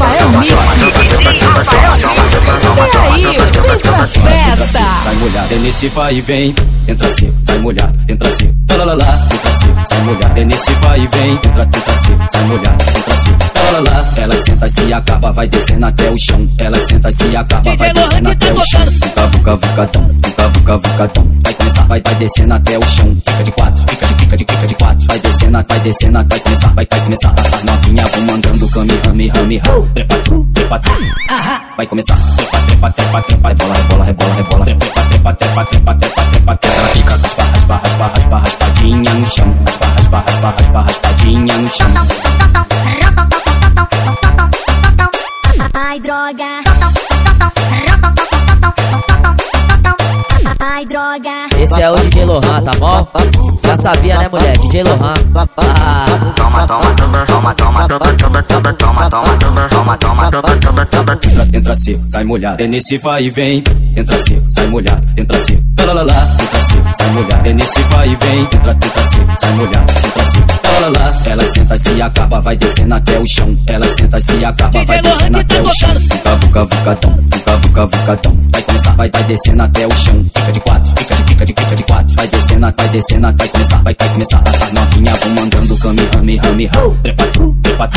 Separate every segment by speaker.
Speaker 1: Rafael Mix. DJ Rafael Mix. E aí, vem pra festa.
Speaker 2: Sai molhado, é nesse vai e vem. Entra seco, sai molhado, entra lá lá, entra seco, sai molhado, é nesse vai e vem. Entra, entra seco, sai molhado, entra lá lá, ela senta se acaba, vai descendo até o chão. Ela senta se acaba, vai descendo até o chão. Vuca, vuca, vucadão, vuca, vuca, vucadão. Vai começar, vai, vai descendo até o chão. Fica de quatro, fica de, fica de, fica de quatro. Vai descendo, vai descendo, vai começar, vai, vai começar. Novinha vão mandando cami, rami. Trepa, trepa, trepa. Vai começar. Trepa, trepa, trepa. Rebola, rebola, rebola, rebola. Trepa, trepa, trepa, trepa, trepa, trepa, trepa. Ela fica com as barras, barras, barras, barras, padinha no chão. As barras, barras, barras, barras, padinha no chão.
Speaker 3: Ai, droga.
Speaker 4: Esse é o DJ Lohan, tá bom? Já sabia, né, mulher? DJ Lohan. Ah,
Speaker 5: Toma, toma, toma, toma, toma, toma, toma, toma, toma, toma.
Speaker 2: Entra, entra seco, sai molhado. É nesse vai e vem. Entra seco, sai molhado. Entra seco. Lá, entra seco, sai molhado. É nesse vai e vem. Entra, entra seco, sai molhado. Entra seco. Lá, ela senta se acaba, vai descendo até o chão. Ela senta se acaba, vai descendo até o chão. Vuca, vuca, vucadão, vuca, vuca, vucadão. Vai começar, vai, vai descendo até o chão. Fica de quatro, fica de, fica de, fica de quatro. Vai descendo, vai descendo, vai começar, vai, vai começar. A novinha vão mandando cami, rami, rami. Trepa, trepa, trepa.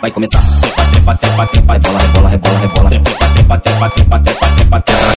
Speaker 2: Vai começar. Trepa, trepa, trepa, trepa. Rebola, rebola, rebola,